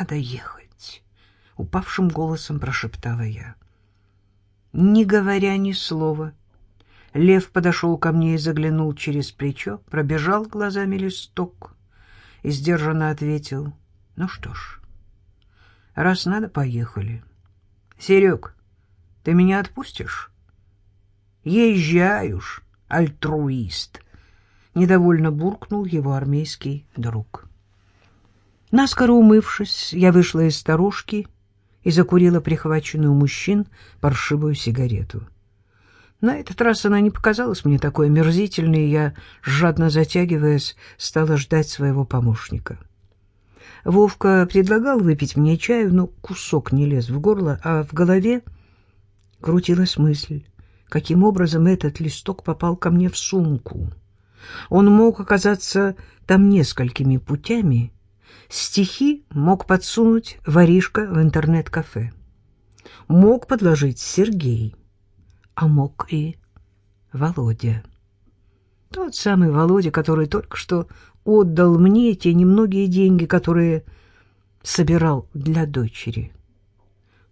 надо ехать, — упавшим голосом прошептала я. Не говоря ни слова, Лев подошел ко мне и заглянул через плечо, пробежал глазами листок и сдержанно ответил. Ну что ж, раз надо, поехали. Серег, ты меня отпустишь? Езжай уж, альтруист. Недовольно буркнул его армейский друг. Наскоро умывшись, я вышла из старушки и закурила прихваченную мужчин паршивую сигарету. На этот раз она не показалась мне такой омерзительной, и я, жадно затягиваясь, стала ждать своего помощника. Вовка предлагал выпить мне чаю, но кусок не лез в горло, а в голове крутилась мысль, каким образом этот листок попал ко мне в сумку. Он мог оказаться там несколькими путями. Стихи мог подсунуть воришка в интернет-кафе. Мог подложить Сергей а мог и Володя. Тот самый Володя, который только что отдал мне те немногие деньги, которые собирал для дочери.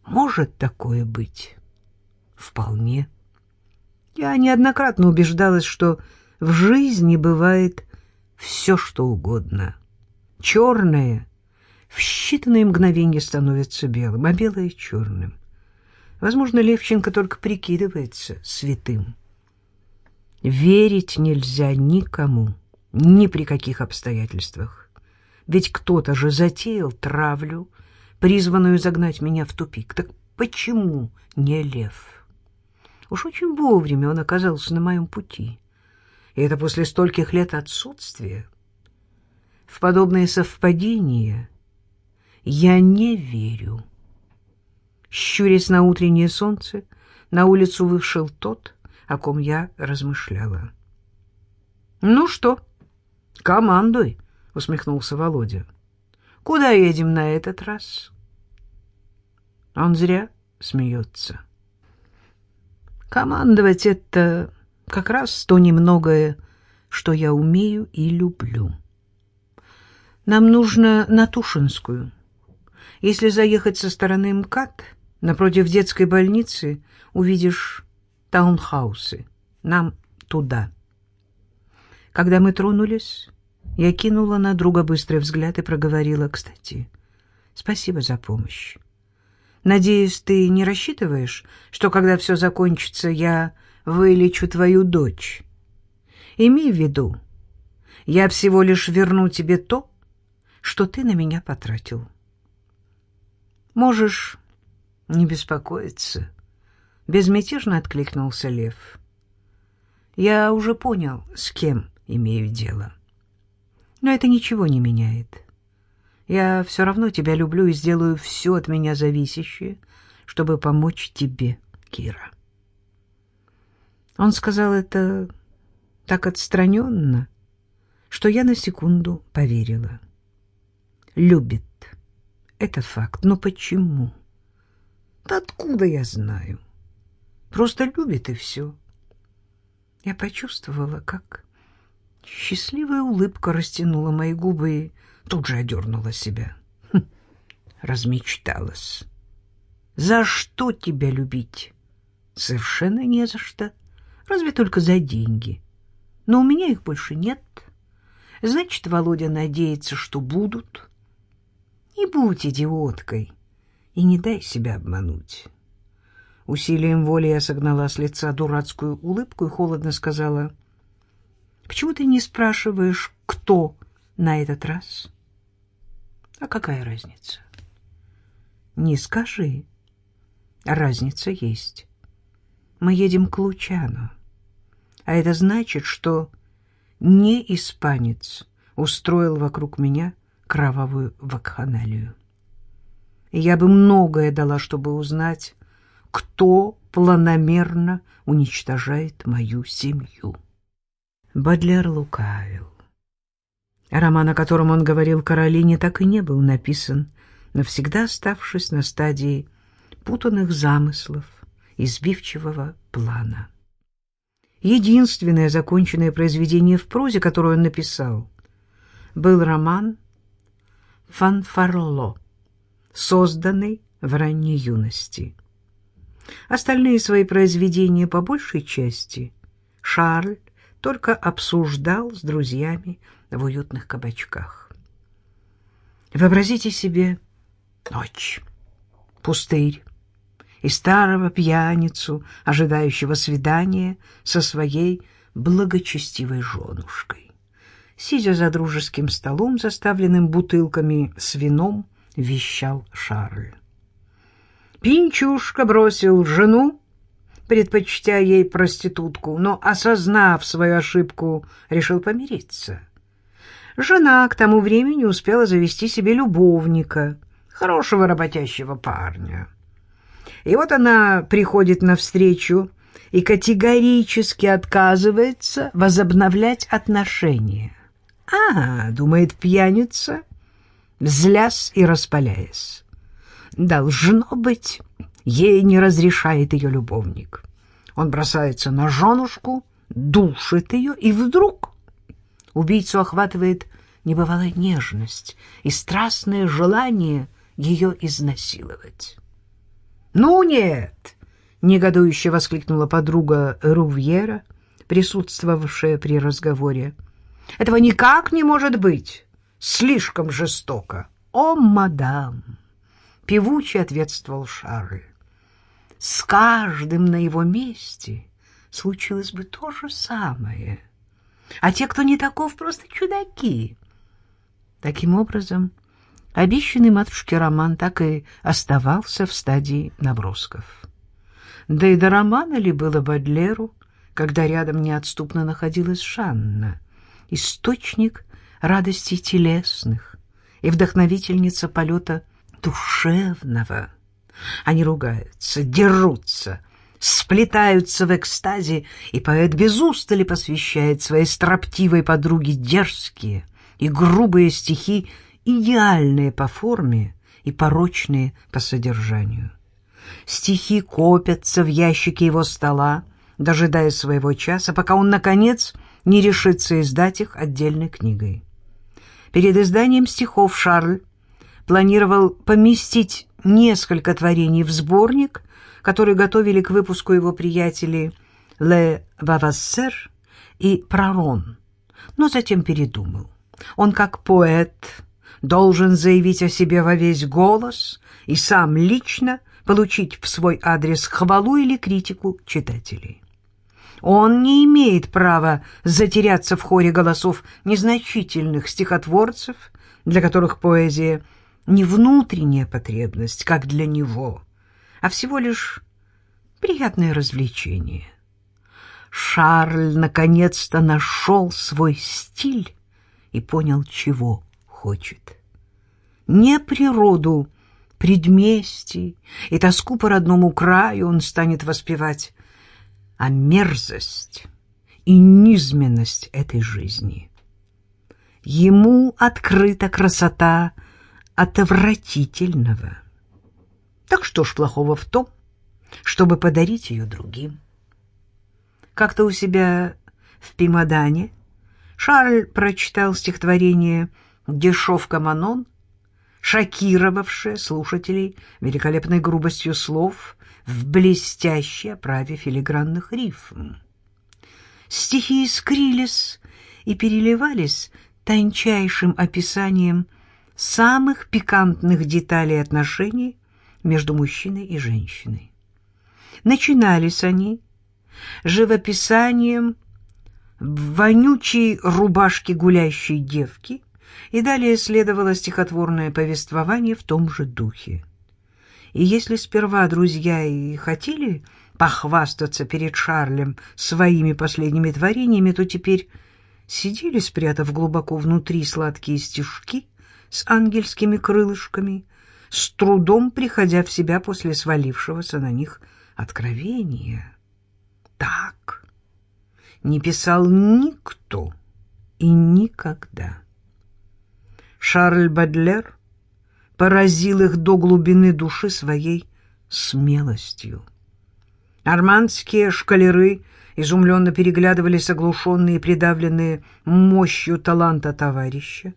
Может такое быть? Вполне. Я неоднократно убеждалась, что в жизни бывает все, что угодно. Черное в считанные мгновения становится белым, а белое — черным. Возможно, Левченко только прикидывается святым. Верить нельзя никому, ни при каких обстоятельствах. Ведь кто-то же затеял травлю, призванную загнать меня в тупик. Так почему не лев? Уж очень вовремя он оказался на моем пути. И это после стольких лет отсутствия. В подобные совпадения я не верю. Щурясь на утреннее солнце, на улицу вышел тот, о ком я размышляла. — Ну что, командуй, — усмехнулся Володя. — Куда едем на этот раз? Он зря смеется. Командовать — это как раз то немногое, что я умею и люблю. Нам нужно на Тушинскую. Если заехать со стороны МКАД Напротив детской больницы увидишь таунхаусы. Нам туда. Когда мы тронулись, я кинула на друга быстрый взгляд и проговорила, кстати, спасибо за помощь. Надеюсь, ты не рассчитываешь, что когда все закончится, я вылечу твою дочь. Имей в виду, я всего лишь верну тебе то, что ты на меня потратил. Можешь не беспокоиться. Безмятежно откликнулся Лев. Я уже понял, с кем имею дело. Но это ничего не меняет. Я все равно тебя люблю и сделаю все от меня зависящее, чтобы помочь тебе, Кира. Он сказал это так отстраненно, что я на секунду поверила. Любит. Это факт. Но почему? Да откуда я знаю? Просто любит и все. Я почувствовала, как счастливая улыбка растянула мои губы и тут же одернула себя. Хм, размечталась. За что тебя любить? Совершенно не за что. Разве только за деньги. Но у меня их больше нет. Значит, Володя надеется, что будут. Не будь идиоткой и не дай себя обмануть. Усилием воли я согнала с лица дурацкую улыбку и холодно сказала, «Почему ты не спрашиваешь, кто на этот раз?» «А какая разница?» «Не скажи. Разница есть. Мы едем к Лучану, а это значит, что не испанец устроил вокруг меня кровавую вакханалию. Я бы многое дала, чтобы узнать, кто планомерно уничтожает мою семью. Бадлер лукавил. Роман, о котором он говорил Каролине, так и не был написан, навсегда оставшись на стадии путанных замыслов и сбивчивого плана. Единственное законченное произведение в прозе, которое он написал, был роман «Фанфарло» созданной в ранней юности. Остальные свои произведения по большей части Шарль только обсуждал с друзьями в уютных кабачках. Вообразите себе ночь, пустырь и старого пьяницу, ожидающего свидания со своей благочестивой женушкой. Сидя за дружеским столом, заставленным бутылками с вином, вещал Шарль. Пинчушка бросил жену, предпочтя ей проститутку, но, осознав свою ошибку, решил помириться. Жена к тому времени успела завести себе любовника, хорошего работящего парня. И вот она приходит навстречу и категорически отказывается возобновлять отношения. «А, — думает пьяница, злясь и распаляясь, — должно быть, ей не разрешает ее любовник. Он бросается на женушку, душит ее, и вдруг убийцу охватывает небывалая нежность и страстное желание ее изнасиловать. «Ну нет!» — негодующе воскликнула подруга Рувьера, присутствовавшая при разговоре. «Этого никак не может быть! Слишком жестоко!» «О, мадам!» — певуче ответствовал Шарль. «С каждым на его месте случилось бы то же самое. А те, кто не таков, просто чудаки». Таким образом, обещанный матушке роман так и оставался в стадии набросков. Да и до романа ли было Бадлеру, когда рядом неотступно находилась Жанна, источник радостей телесных и вдохновительница полета душевного. Они ругаются, дерутся, сплетаются в экстазе, и поэт без устали посвящает своей строптивой подруге дерзкие и грубые стихи, идеальные по форме и порочные по содержанию. Стихи копятся в ящике его стола, дожидая своего часа, пока он, наконец, не решится издать их отдельной книгой. Перед изданием стихов Шарль планировал поместить несколько творений в сборник, который готовили к выпуску его приятели Ле Вавассер и Прарон, но затем передумал. Он, как поэт, должен заявить о себе во весь голос и сам лично получить в свой адрес хвалу или критику читателей. Он не имеет права затеряться в хоре голосов незначительных стихотворцев, для которых поэзия не внутренняя потребность, как для него, а всего лишь приятное развлечение. Шарль наконец-то нашел свой стиль и понял, чего хочет. Не природу предместий и тоску по родному краю он станет воспевать, а мерзость и низменность этой жизни. Ему открыта красота отвратительного. Так что ж плохого в том, чтобы подарить ее другим? Как-то у себя в Пимадане Шарль прочитал стихотворение «Дешевка Манон», шокировавшее слушателей великолепной грубостью слов в блестящей оправе филигранных рифм. Стихи искрились и переливались тончайшим описанием самых пикантных деталей отношений между мужчиной и женщиной. Начинались они живописанием вонючей рубашки гулящей девки, и далее следовало стихотворное повествование в том же духе. И если сперва друзья и хотели похвастаться перед Шарлем своими последними творениями, то теперь сидели, спрятав глубоко внутри сладкие стишки с ангельскими крылышками, с трудом приходя в себя после свалившегося на них откровения. Так не писал никто и никогда. Шарль Бадлер поразил их до глубины души своей смелостью. Арманские шкалеры изумленно переглядывались, оглушенные и придавленные мощью таланта товарища.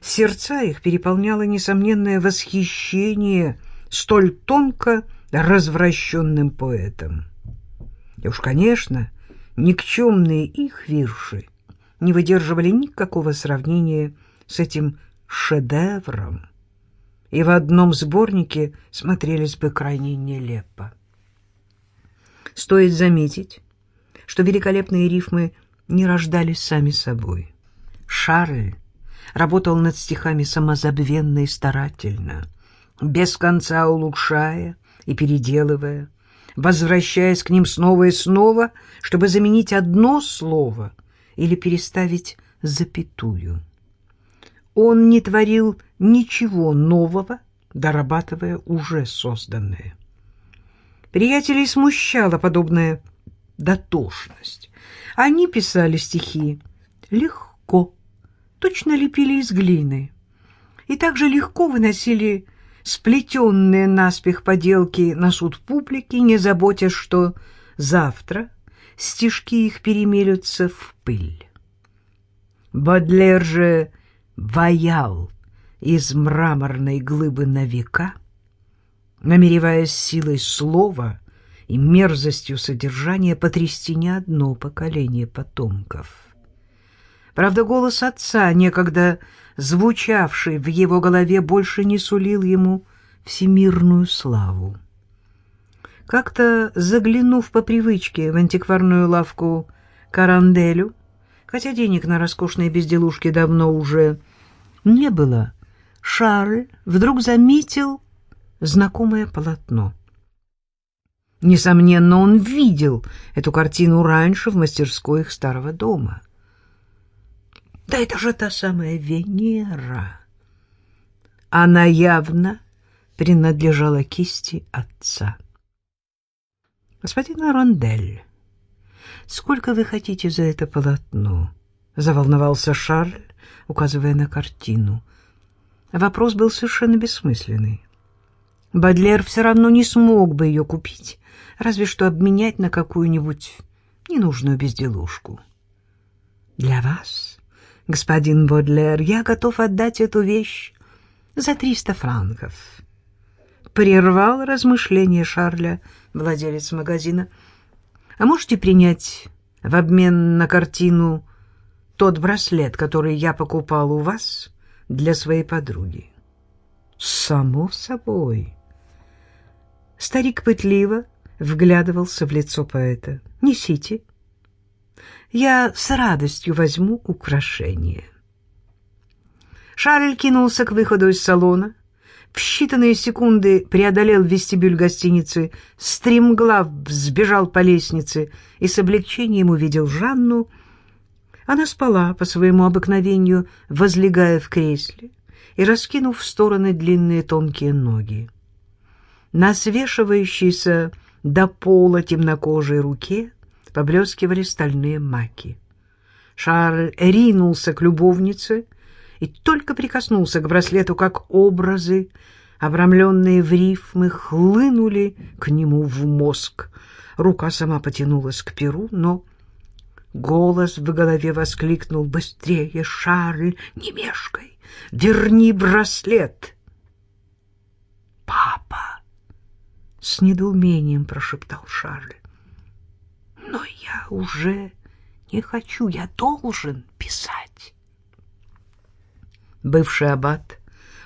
Сердца их переполняло несомненное восхищение столь тонко развращенным поэтом. И уж, конечно, никчемные их вирши не выдерживали никакого сравнения с этим шедевром, и в одном сборнике смотрелись бы крайне нелепо. Стоит заметить, что великолепные рифмы не рождались сами собой. Шарль работал над стихами самозабвенно и старательно, без конца улучшая и переделывая, возвращаясь к ним снова и снова, чтобы заменить одно слово или переставить запятую. Он не творил ничего нового, дорабатывая уже созданное. Приятелей смущала подобная дотошность. Они писали стихи легко, точно лепили из глины, и также легко выносили сплетенные наспех поделки на суд публики, не заботясь, что завтра стишки их перемелются в пыль. Бодлер же ваял из мраморной глыбы на века, намереваясь силой слова и мерзостью содержания потрясти не одно поколение потомков. Правда, голос отца, некогда звучавший в его голове, больше не сулил ему всемирную славу. Как-то заглянув по привычке в антикварную лавку Каранделю, хотя денег на роскошные безделушки давно уже не было, Шарль вдруг заметил знакомое полотно. Несомненно, он видел эту картину раньше в мастерской их старого дома. Да это же та самая Венера. Она явно принадлежала кисти отца. Господин Рондель, сколько вы хотите за это полотно? Заволновался Шарль, указывая на картину. Вопрос был совершенно бессмысленный. Бадлер все равно не смог бы ее купить, разве что обменять на какую-нибудь ненужную безделушку. Для вас, господин Бодлер, я готов отдать эту вещь за триста франков. Прервал размышления Шарля владелец магазина. А можете принять в обмен на картину тот браслет, который я покупал у вас для своей подруги? Само собой. Старик пытливо вглядывался в лицо поэта. «Несите. Я с радостью возьму украшение». Шарль кинулся к выходу из салона. В считанные секунды преодолел вестибюль гостиницы, стремглав взбежал по лестнице и с облегчением увидел Жанну. Она спала по своему обыкновению, возлегая в кресле и раскинув в стороны длинные тонкие ноги на свешивающейся до пола темнокожей руке поблескивали стальные маки. Шарль ринулся к любовнице и только прикоснулся к браслету, как образы, обрамленные в рифмы, хлынули к нему в мозг. Рука сама потянулась к перу, но голос в голове воскликнул «Быстрее, Шарль, не мешкай! Верни браслет!» «Папа!» с недоумением прошептал Шарль. Но я уже не хочу, я должен писать. Бывший аббат,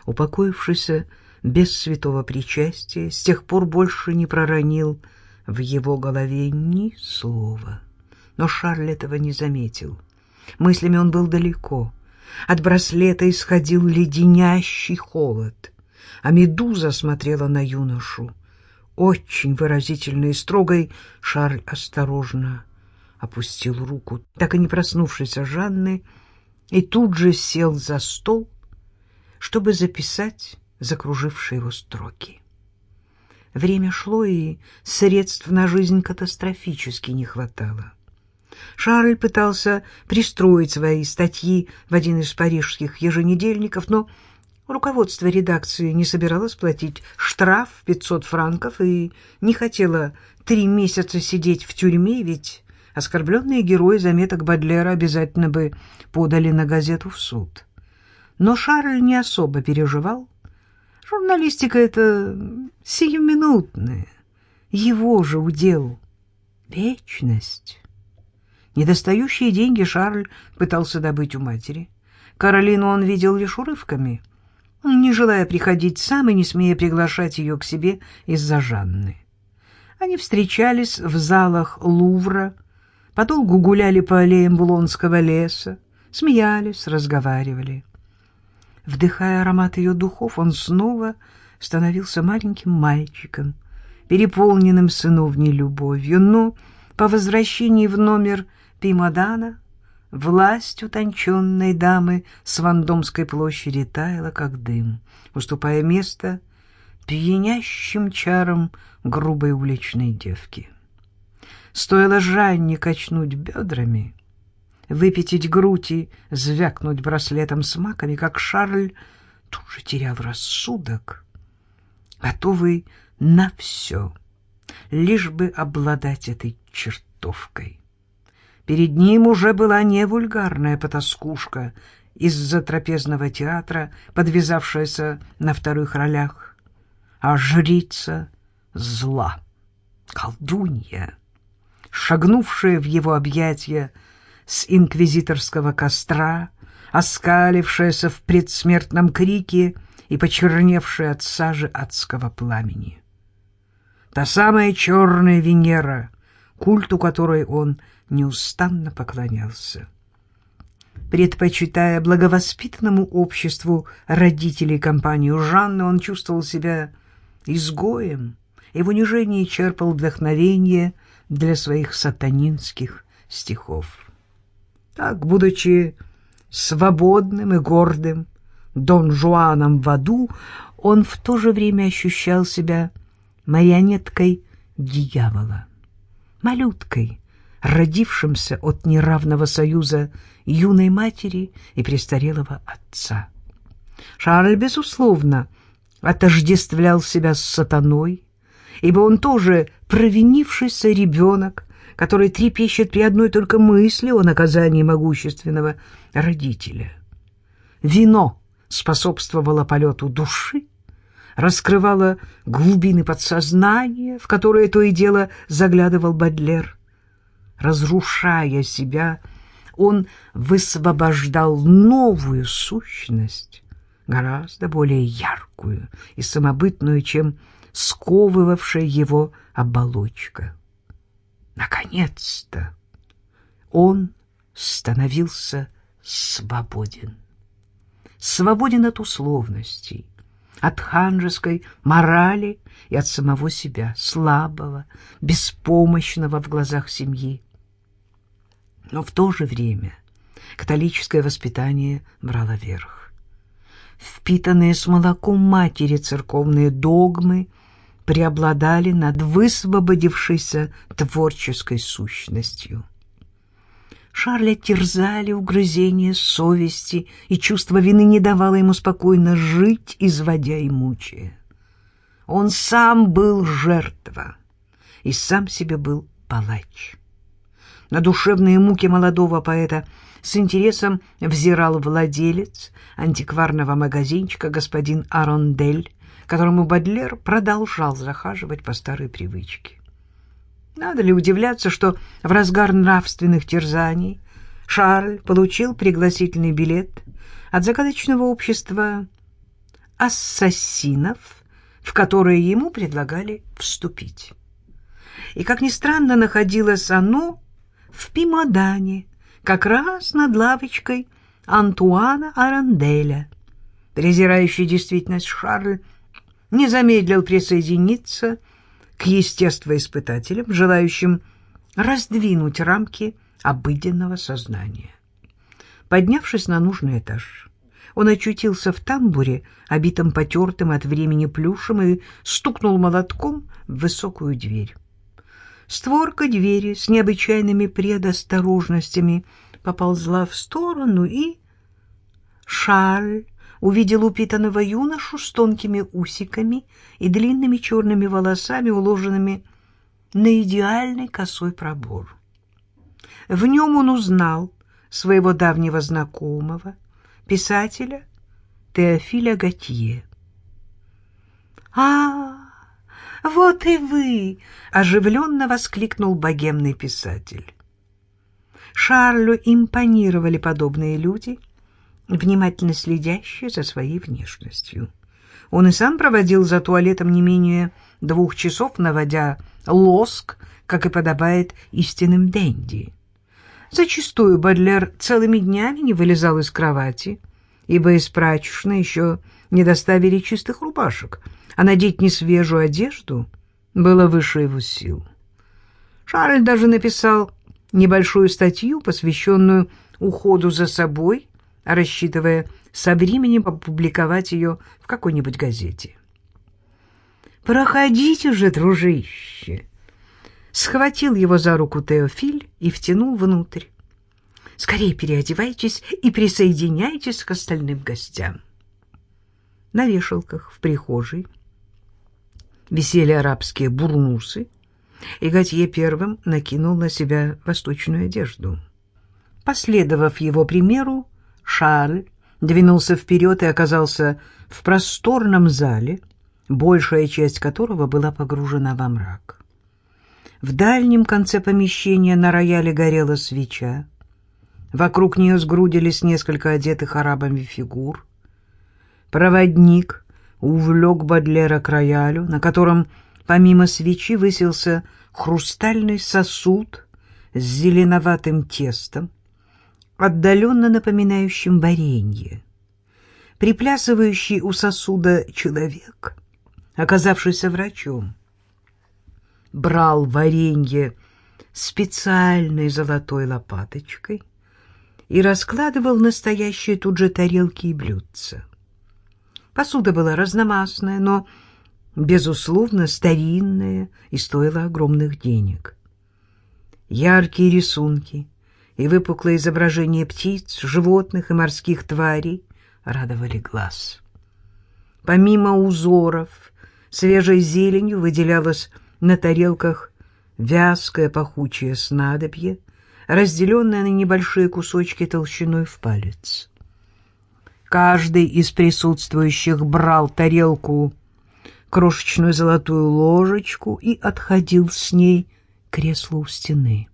упокоившийся без святого причастия, с тех пор больше не проронил в его голове ни слова. Но Шарль этого не заметил. Мыслями он был далеко. От браслета исходил леденящий холод, а медуза смотрела на юношу очень выразительной и строгой, Шарль осторожно опустил руку, так и не проснувшись Жанны, и тут же сел за стол, чтобы записать закружившие его строки. Время шло, и средств на жизнь катастрофически не хватало. Шарль пытался пристроить свои статьи в один из парижских еженедельников, но Руководство редакции не собиралось платить штраф 500 франков и не хотело три месяца сидеть в тюрьме, ведь оскорбленные герои заметок Бадлера обязательно бы подали на газету в суд. Но Шарль не особо переживал. Журналистика — это сиюминутное, его же удел — вечность. Недостающие деньги Шарль пытался добыть у матери. Каролину он видел лишь урывками, не желая приходить сам и не смея приглашать ее к себе из-за Жанны. Они встречались в залах Лувра, подолгу гуляли по аллеям Булонского леса, смеялись, разговаривали. Вдыхая аромат ее духов, он снова становился маленьким мальчиком, переполненным сыновней любовью, но по возвращении в номер Пимадана власть утонченной дамы с Вандомской площади таяла, как дым, уступая место пьянящим чарам грубой уличной девки. Стоило Жанне качнуть бедрами, выпятить грудь и звякнуть браслетом с маками, как Шарль тут же терял рассудок, готовый на все, лишь бы обладать этой чертовкой. Перед ним уже была не вульгарная потаскушка из-за трапезного театра, подвязавшаяся на вторых ролях, а жрица зла, колдунья, шагнувшая в его объятия с инквизиторского костра, оскалившаяся в предсмертном крике и почерневшая от сажи адского пламени. Та самая черная Венера, культу которой он неустанно поклонялся. Предпочитая благовоспитанному обществу родителей компанию Жанны, он чувствовал себя изгоем и в унижении черпал вдохновение для своих сатанинских стихов. Так, будучи свободным и гордым Дон Жуаном в аду, он в то же время ощущал себя марионеткой дьявола, малюткой, родившимся от неравного союза юной матери и престарелого отца. Шарль, безусловно, отождествлял себя с сатаной, ибо он тоже провинившийся ребенок, который трепещет при одной только мысли о наказании могущественного родителя. Вино способствовало полету души, раскрывало глубины подсознания, в которые то и дело заглядывал Бадлер. Разрушая себя, он высвобождал новую сущность, гораздо более яркую и самобытную, чем сковывавшая его оболочка. Наконец-то он становился свободен. Свободен от условностей, от ханжеской морали и от самого себя, слабого, беспомощного в глазах семьи. Но в то же время католическое воспитание брало верх. Впитанные с молоком матери церковные догмы — преобладали над высвободившейся творческой сущностью. Шарля терзали угрызения совести, и чувство вины не давало ему спокойно жить, изводя и мучая. Он сам был жертва, и сам себе был палач. На душевные муки молодого поэта с интересом взирал владелец антикварного магазинчика господин Арондель, которому Бадлер продолжал захаживать по старой привычке. Надо ли удивляться, что в разгар нравственных терзаний Шарль получил пригласительный билет от загадочного общества ассасинов, в которое ему предлагали вступить. И, как ни странно, находилось оно в Пимодане, как раз над лавочкой Антуана Аранделя. Презирающий действительность Шарль не замедлил присоединиться к естествоиспытателям, желающим раздвинуть рамки обыденного сознания. Поднявшись на нужный этаж, он очутился в тамбуре, обитом потертым от времени плюшем, и стукнул молотком в высокую дверь. Створка двери с необычайными предосторожностями поползла в сторону, и Шарль увидел упитанного юношу с тонкими усиками и длинными черными волосами, уложенными на идеальный косой пробор. В нем он узнал своего давнего знакомого, писателя Теофиля Готье. «А, вот и вы!» — оживленно воскликнул богемный писатель. Шарлю импонировали подобные люди, внимательно следящие за своей внешностью. Он и сам проводил за туалетом не менее двух часов, наводя лоск, как и подобает истинным денди. Зачастую Бадлер целыми днями не вылезал из кровати, ибо из прачечной еще не доставили чистых рубашек, а надеть несвежую одежду было выше его сил. Шарль даже написал небольшую статью, посвященную уходу за собой, рассчитывая со временем опубликовать ее в какой-нибудь газете. «Проходите же, дружище!» Схватил его за руку Теофиль и втянул внутрь. «Скорее переодевайтесь и присоединяйтесь к остальным гостям». На вешалках в прихожей висели арабские бурнусы, и Готье первым накинул на себя восточную одежду. Последовав его примеру, Шарль двинулся вперед и оказался в просторном зале, большая часть которого была погружена во мрак. В дальнем конце помещения на рояле горела свеча. Вокруг нее сгрудились несколько одетых арабами фигур. Проводник увлек Бадлера к роялю, на котором помимо свечи высился хрустальный сосуд с зеленоватым тестом, отдаленно напоминающим варенье. Приплясывающий у сосуда человек, оказавшийся врачом, брал варенье специальной золотой лопаточкой и раскладывал настоящие тут же тарелки и блюдца. Посуда была разномастная, но, безусловно, старинная и стоила огромных денег. Яркие рисунки и выпуклые изображения птиц, животных и морских тварей радовали глаз. Помимо узоров, свежей зеленью выделялось на тарелках вязкое пахучее снадобье, разделенное на небольшие кусочки толщиной в палец. Каждый из присутствующих брал тарелку, крошечную золотую ложечку и отходил с ней к креслу у стены.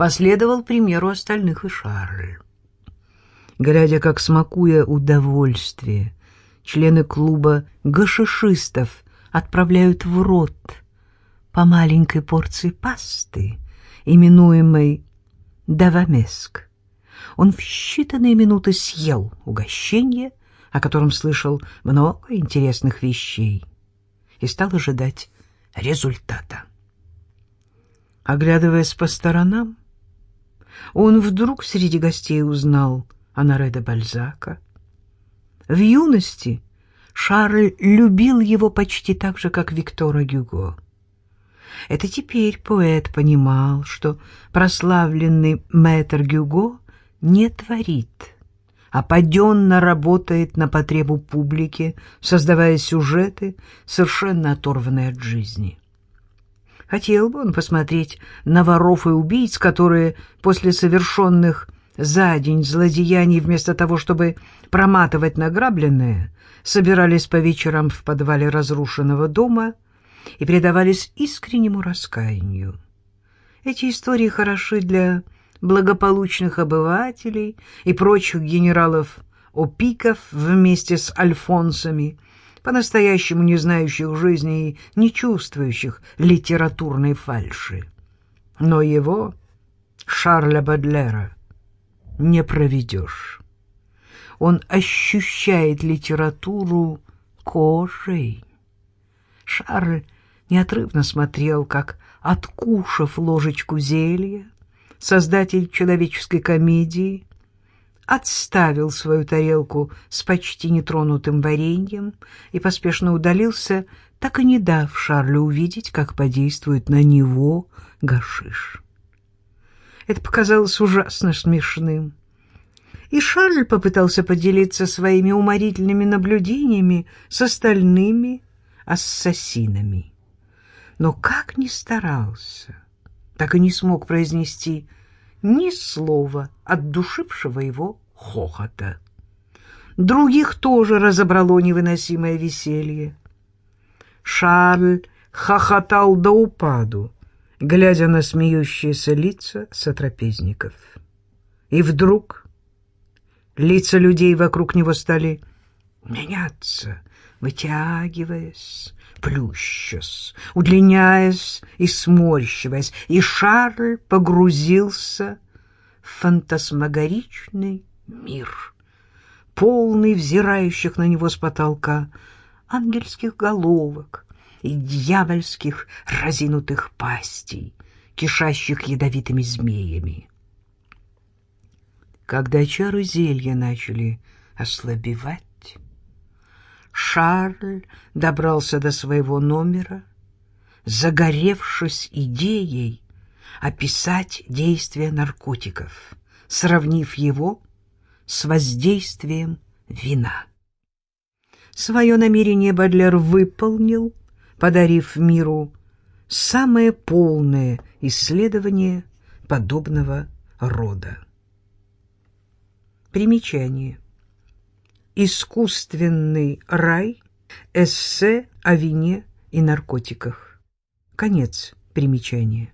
Последовал примеру остальных и Шарль. Глядя, как, смакуя удовольствие, члены клуба гашишистов отправляют в рот по маленькой порции пасты, именуемой давамеск, он в считанные минуты съел угощение, о котором слышал много интересных вещей, и стал ожидать результата. Оглядываясь по сторонам, он вдруг среди гостей узнал Анаре Бальзака. В юности Шарль любил его почти так же, как Виктора Гюго. Это теперь поэт понимал, что прославленный мэтр Гюго не творит, а паденно работает на потребу публики, создавая сюжеты, совершенно оторванные от жизни. Хотел бы он посмотреть на воров и убийц, которые после совершенных за день злодеяний вместо того, чтобы проматывать награбленное, собирались по вечерам в подвале разрушенного дома и предавались искреннему раскаянию. Эти истории хороши для благополучных обывателей и прочих генералов-опиков вместе с альфонсами – по-настоящему не знающих жизни и не чувствующих литературной фальши. Но его, Шарля Бадлера, не проведешь. Он ощущает литературу кожей. Шарль неотрывно смотрел, как, откушав ложечку зелья, создатель человеческой комедии отставил свою тарелку с почти нетронутым вареньем и поспешно удалился, так и не дав Шарлю увидеть, как подействует на него гашиш. Это показалось ужасно смешным. И Шарль попытался поделиться своими уморительными наблюдениями с остальными ассасинами. Но как ни старался, так и не смог произнести ни слова от душившего его хохота. Других тоже разобрало невыносимое веселье. Шарль хохотал до упаду, глядя на смеющиеся лица сотрапезников. И вдруг лица людей вокруг него стали меняться, вытягиваясь, плющась, удлиняясь и сморщиваясь, и Шарль погрузился в фантасмагоричный мир, полный взирающих на него с потолка ангельских головок и дьявольских разинутых пастей, кишащих ядовитыми змеями. Когда чары зелья начали ослабевать, Шарль добрался до своего номера, загоревшись идеей описать действие наркотиков, сравнив его с воздействием вина. Свое намерение Бадлер выполнил, подарив миру самое полное исследование подобного рода. Примечание. Искусственный рай. Эссе о вине и наркотиках. Конец примечания.